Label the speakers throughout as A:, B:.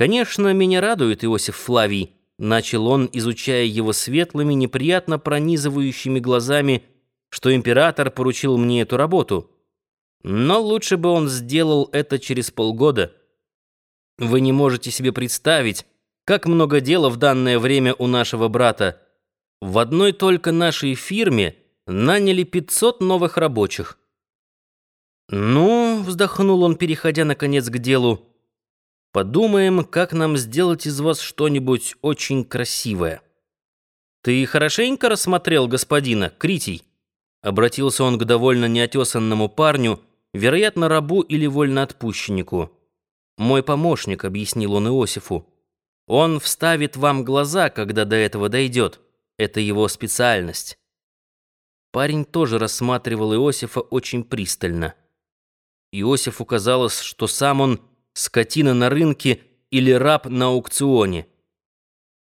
A: «Конечно, меня радует Иосиф Флавий», — начал он, изучая его светлыми, неприятно пронизывающими глазами, что император поручил мне эту работу. Но лучше бы он сделал это через полгода. Вы не можете себе представить, как много дела в данное время у нашего брата. В одной только нашей фирме наняли 500 новых рабочих. «Ну», — вздохнул он, переходя наконец к делу, — Подумаем, как нам сделать из вас что-нибудь очень красивое. Ты хорошенько рассмотрел господина, Критий? Обратился он к довольно неотесанному парню, вероятно, рабу или вольноотпущеннику. Мой помощник, объяснил он Иосифу. Он вставит вам глаза, когда до этого дойдет. Это его специальность. Парень тоже рассматривал Иосифа очень пристально. Иосифу казалось, что сам он скотина на рынке или раб на аукционе.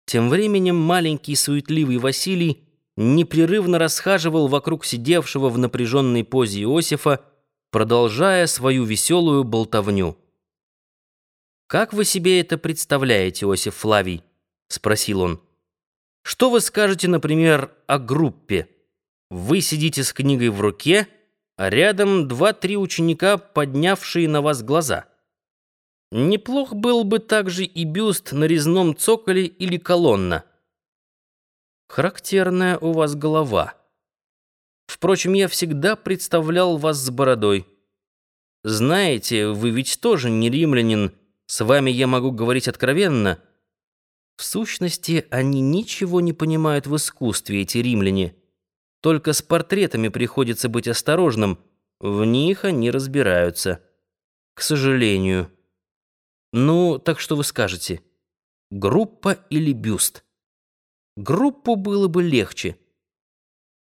A: Тем временем маленький суетливый Василий непрерывно расхаживал вокруг сидевшего в напряженной позе Иосифа, продолжая свою веселую болтовню. «Как вы себе это представляете, Иосиф Флавий?» — спросил он. «Что вы скажете, например, о группе? Вы сидите с книгой в руке, а рядом два-три ученика, поднявшие на вас глаза». Неплох был бы также и бюст на резном цоколе или колонна. Характерная у вас голова. Впрочем, я всегда представлял вас с бородой. Знаете, вы ведь тоже не римлянин, с вами я могу говорить откровенно. В сущности, они ничего не понимают в искусстве, эти римляне. Только с портретами приходится быть осторожным, в них они разбираются. К сожалению. Ну, так что вы скажете? Группа или бюст? Группу было бы легче.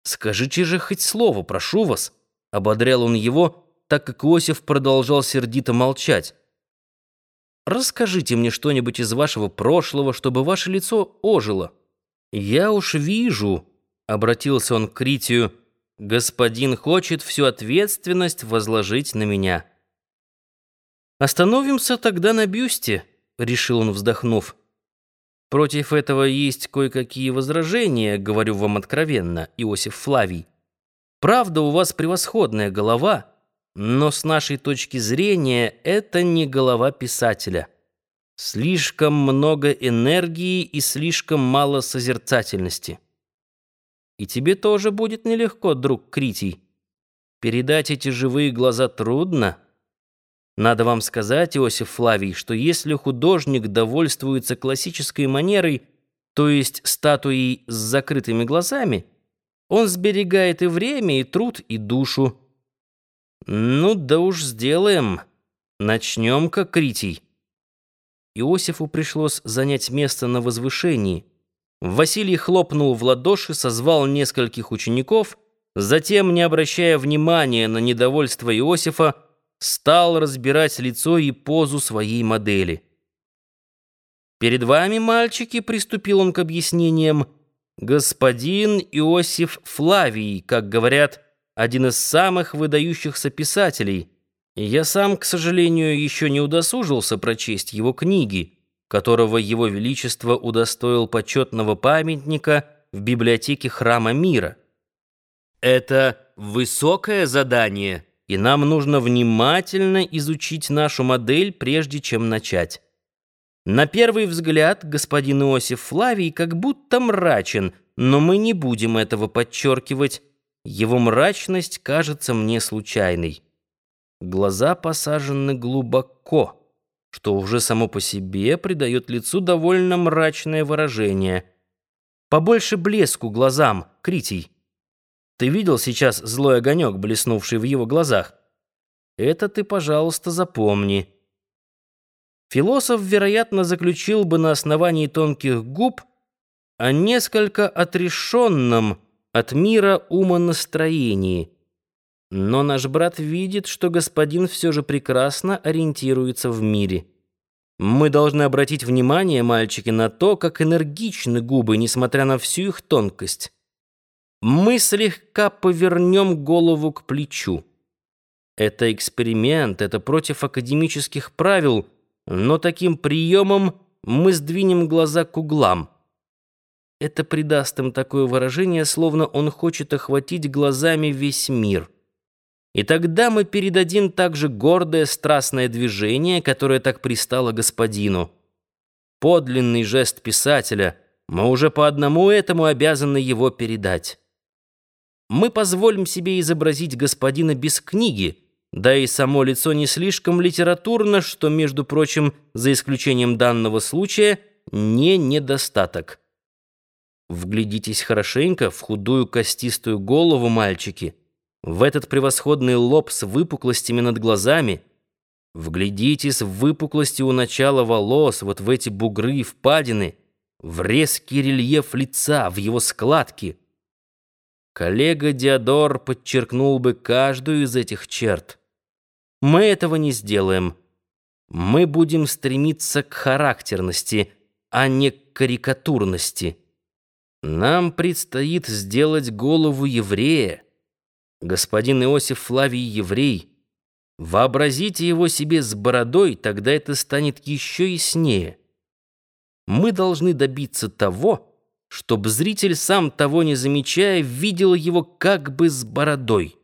A: Скажите же хоть слово, прошу вас, ободрял он его, так как Иосиф продолжал сердито молчать. Расскажите мне что-нибудь из вашего прошлого, чтобы ваше лицо ожило. Я уж вижу, обратился он к Критию, господин хочет всю ответственность возложить на меня. «Остановимся тогда на бюсте», — решил он, вздохнув. «Против этого есть кое-какие возражения, говорю вам откровенно, Иосиф Флавий. Правда, у вас превосходная голова, но с нашей точки зрения это не голова писателя. Слишком много энергии и слишком мало созерцательности. И тебе тоже будет нелегко, друг Критий. Передать эти живые глаза трудно». Надо вам сказать, Иосиф Флавий, что если художник довольствуется классической манерой, то есть статуей с закрытыми глазами, он сберегает и время, и труд, и душу. Ну да уж сделаем. Начнем как Критий. Иосифу пришлось занять место на возвышении. Василий хлопнул в ладоши, созвал нескольких учеников, затем, не обращая внимания на недовольство Иосифа, стал разбирать лицо и позу своей модели. «Перед вами, мальчики», — приступил он к объяснениям, «господин Иосиф Флавий, как говорят, один из самых выдающихся писателей. Я сам, к сожалению, еще не удосужился прочесть его книги, которого его величество удостоил почетного памятника в библиотеке Храма Мира. Это высокое задание» и нам нужно внимательно изучить нашу модель, прежде чем начать. На первый взгляд господин Иосиф Флавий как будто мрачен, но мы не будем этого подчеркивать. Его мрачность кажется мне случайной. Глаза посажены глубоко, что уже само по себе придает лицу довольно мрачное выражение. Побольше блеску глазам, Критий. Ты видел сейчас злой огонек, блеснувший в его глазах? Это ты, пожалуйста, запомни. Философ, вероятно, заключил бы на основании тонких губ о несколько отрешенном от мира умонастроении. Но наш брат видит, что господин все же прекрасно ориентируется в мире. Мы должны обратить внимание, мальчики, на то, как энергичны губы, несмотря на всю их тонкость. Мы слегка повернем голову к плечу. Это эксперимент, это против академических правил, но таким приемом мы сдвинем глаза к углам. Это придаст им такое выражение, словно он хочет охватить глазами весь мир. И тогда мы передадим также гордое страстное движение, которое так пристало господину. Подлинный жест писателя, мы уже по одному этому обязаны его передать. Мы позволим себе изобразить господина без книги, да и само лицо не слишком литературно, что, между прочим, за исключением данного случая, не недостаток. Вглядитесь хорошенько в худую костистую голову мальчики, в этот превосходный лоб с выпуклостями над глазами. Вглядитесь в выпуклости у начала волос, вот в эти бугры и впадины, в резкий рельеф лица, в его складки. Коллега Диодор подчеркнул бы каждую из этих черт. Мы этого не сделаем. Мы будем стремиться к характерности, а не к карикатурности. Нам предстоит сделать голову еврея. Господин Иосиф Флавий еврей. Вообразите его себе с бородой, тогда это станет еще яснее. Мы должны добиться того, чтобы зритель, сам того не замечая, видел его как бы с бородой.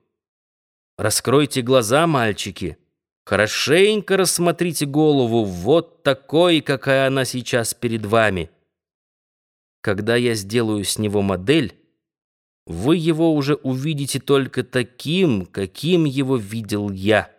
A: Раскройте глаза, мальчики. Хорошенько рассмотрите голову, вот такой, какая она сейчас перед вами. Когда я сделаю с него модель, вы его уже увидите только таким, каким его видел я.